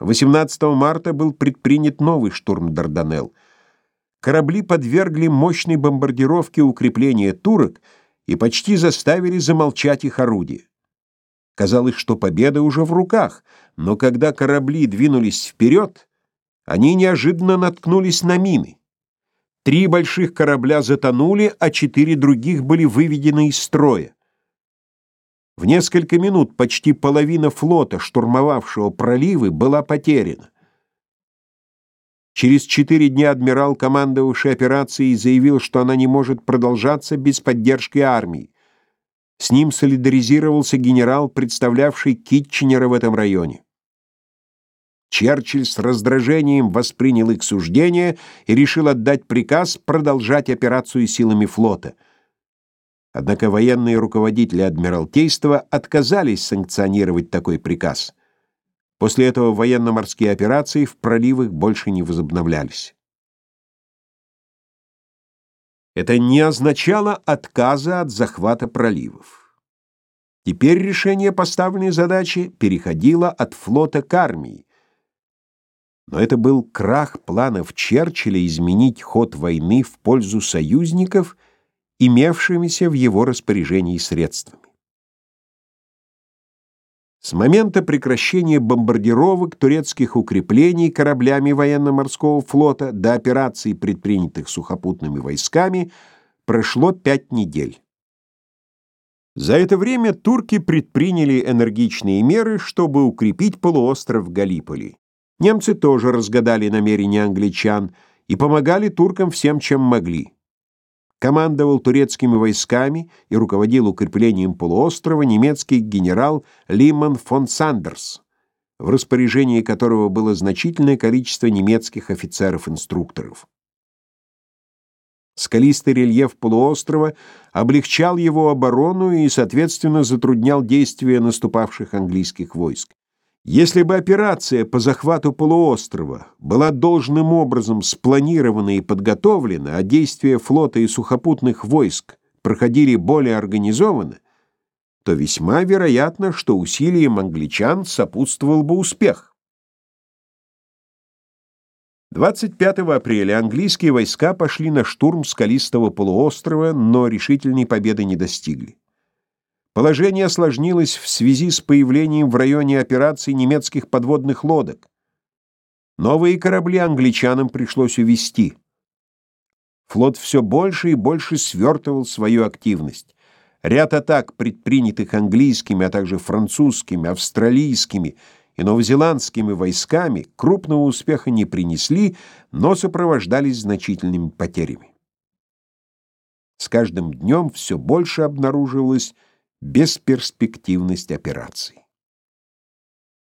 18 марта был предпринят новый штурм Дарданелл. Корабли подвергли мощной бомбардировке укрепления турок и почти заставили замолчать их орудия. Казалось, что победа уже в руках, но когда корабли двинулись вперед, они неожиданно наткнулись на мины. Три больших корабля затонули, а четыре других были выведены из строя. В несколько минут почти половина флота, штурмовавшего проливы, была потеряна. Через четыре дня адмирал, командовавший операцией, заявил, что она не может продолжаться без поддержки армии. С ним солидаризировался генерал, представлявший Китченера в этом районе. Черчилль с раздражением воспринял их суждение и решил отдать приказ продолжать операцию силами флота — Однако военные руководители Адмиралтейства отказались санкционировать такой приказ. После этого военно-морские операции в проливах больше не возобновлялись. Это не означало отказа от захвата проливов. Теперь решение поставленной задачи переходило от флота к армии. Но это был крах планов Черчилля изменить ход войны в пользу союзников – имевшимися в его распоряжении средствами. С момента прекращения бомбардировок турецких укреплений кораблями военно-морского флота до операций, предпринятых сухопутными войсками, прошло пять недель. За это время турки предприняли энергичные меры, чтобы укрепить полуостров Галиполи. Немцы тоже разгадали намерения англичан и помогали туркам всем, чем могли командовал турецкими войсками и руководил укреплением полуострова немецкий генерал Лиман фон Сандерс, в распоряжении которого было значительное количество немецких офицеров-инструкторов. Скалистый рельеф полуострова облегчал его оборону и, соответственно, затруднял действия наступавших английских войск. Если бы операция по захвату полуострова была должным образом спланирована и подготовлена, а действия флота и сухопутных войск проходили более организованно, то весьма вероятно, что усилиям англичан сопутствовал бы успех. 25 апреля английские войска пошли на штурм скалистого полуострова, но решительной победы не достигли. Положение осложнилось в связи с появлением в районе операций немецких подводных лодок. Новые корабли англичанам пришлось увести. Флот все больше и больше свертывал свою активность. Ряд атак, предпринятых английскими, а также французскими, австралийскими и новозеландскими войсками, крупного успеха не принесли, но сопровождались значительными потерями. С каждым днем все больше обнаруживалось бесперспективность операции.